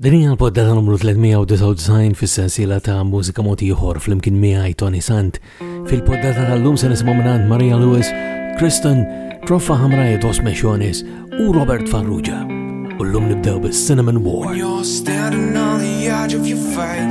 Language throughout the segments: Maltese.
Din hija l-poddata numru 399 fis-sensiela ta' mużika mod ieħor flimkien miegħi Tony Sant. Fil-poddata tal-lum se nisimgħu minn Maria Lewis, Kristen, Troffa Hamra Dos Mechones u Robert Farrugia. U llum nibdew bis-Cinnamon War. You're standing on the edge of your fate.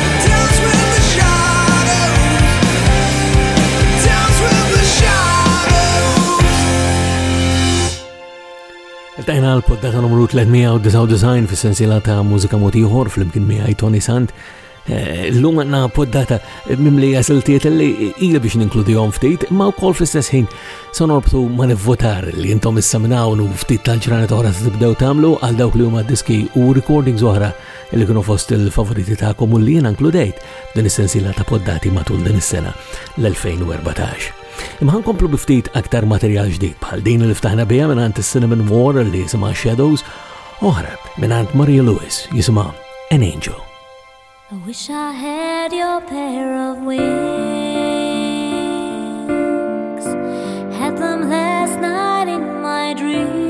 Tajna l-poddata numru 399 fis sensila ta' mużika motiħor fl-imkien miħaj Tony Sant. Eh, l-lum għanna poddata mimli jasiltiet li ila biex ninkludijom ftit, ma' u kol fl-istess ħin sonorbtu ma' nivvotar li jintom issamnawnu ftit tal-ġranet oħra tibdew tamlu għal dawk li huma diski u recordings oħra li kienu fost il-favoriti tagħkom u li jiena nkludejt din is-sensiela ta' poddati matul din is-sena l-2014. Imma ħankomplu bi ftit aktar materjal ġdid bħal din li ftaħna biha mingħand is-Cinnamon War li jisimha Shadows, oħra mingħand Maria Lewis jisimha An Angel. I wish I had your pair of wings. Had them last night in my dream.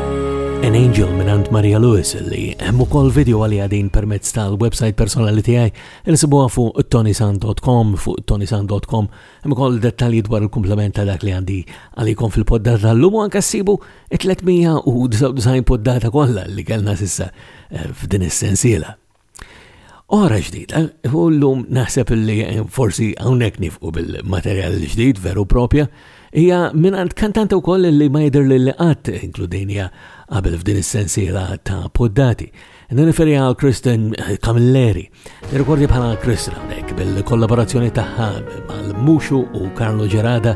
An Angel minant Maria Lewis li hemm ukoll video għali għadin permezz tal-website personali tiegħi li sibuha fuq tonisan.com fuq tonisan.com hemm ukoll dettalji dwar il-komplement ta' dak li għandi għalikom fil-poddata tal-lum anke ssibu 399 poddata kollha li kellna sissa eh, f'din is-sensiela. Ora ġdida, u l-lum naħseb li forsi hawnhekk nifqu bil-materjal ġdid veru propja, hija mingħand kantanta wkoll li ma jidher li qatt inkludejnija qabel f'din is-sensiela ta' poddati. Nirreferi għal Kristen Camilleri, nirrikordi bħala Kristen hawnhekk bil-kollaborazzjoni tagħha mal-Muxu u Carlo Gerada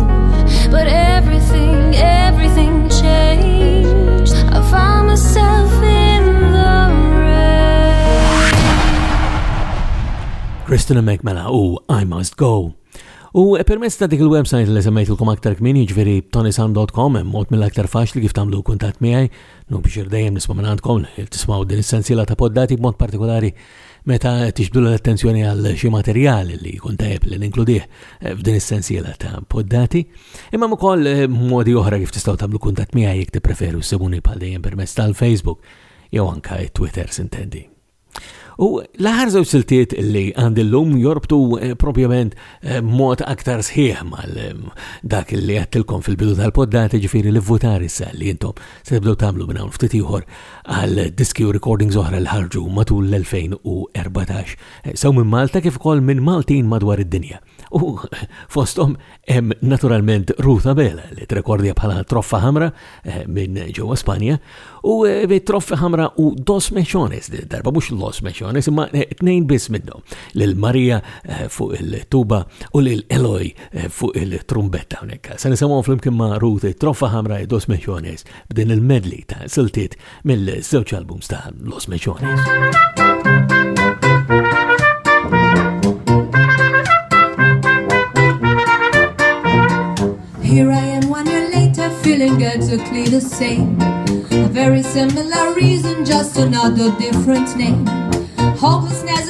But everything, everything changed. I found myself in the rain. Christina McMella u I Must Go. U permess ta' dik il-website li semmejtilkom aktar kmin jiġveri tonisan.com mod mill-aktar faċli kif tagħmlu kuntatt miegħi, nu biex dejjem nisma' minn għandkom tismaw din is-sensiela ta' poddati b'mod partikolari Meta tixbdula l-attenzjoni għal xi materjal li jkun tajjeb li ninkludih eh, f'din is-sensiela ta' poddati, imma ukoll eh, modi oħra kif tistgħu tagħmlu kuntatt miegħi jekk tippreferu ssibuni bħal dejjem permezz tal-Facebook jew anka Twitter sintendi. U l-aħħar żewġ siltiet li għandillum jorbtu eh, propjament mod aktar sħiħ mal dak li għattilkom fil-bidu tal-poddati ġifiri li votari sa li jintom Se nibdew tagħmlu minn hawn ftit ieħor għal diski u recordings oħra li ħarġu matul l-2014 eh, sew minn Malta kif ukoll minn Maltin madwar id-dinja. U fosthom hemm naturalment Ruth Abela li trekordja bħala Troffa Ħamra eh, minn ġewwa Spanja u eh, Troffa Ħamra u Dos Mechones, darba mhux Los Mechones imma tnejn biss minnhom lil Marija fuq il-tuba u lil Eloi Eh, fuq il-trumbetta hawnhekk. Se nisimgħu flimkien ma' Ruth Troffa Ħamra e Dos Mechones b'din il-medli ta' siltiet mill-żewġ albums ta' Los Mechones. Here I am one year later feeling exactly the same A very similar reason just another different name Hopelessness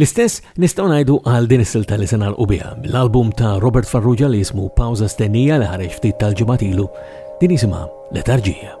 L-istess nistgħu ngħidu għal din is-silta li se nagħlqu biha mill-album ta' Robert Farrugia li jismu Pawza Stennija li ħareġ ftit tal-ġimatilu din jisimha Letarġija.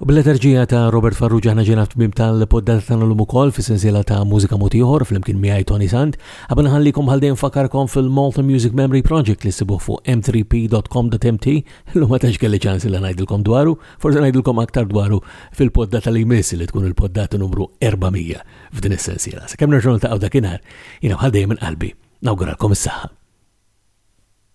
U bl-eterġija ta' Robert Farrugia ħna ġena f'tmim tal-poddata ta' l-lum ukoll fi sensiela ta' mużika motiħor fl-imkien miegħi Tony Sand. Qabel ħallikom ħaldejn fakarkom fil-Malta Music Memory Project li sibuh fuq m3p.com.mt Illum ma tantx kelli ċans li ngħidilkom dwaru, forsi ngħidilkom aktar dwaru fil-podda tal-imiss li tkun il-poddata numru 400 f'din is-sensiela. Sakemm nerġgħu niltaqgħu dakinhar, jiena bħal dejjem minn qalbi nawguralkom is-saħħa.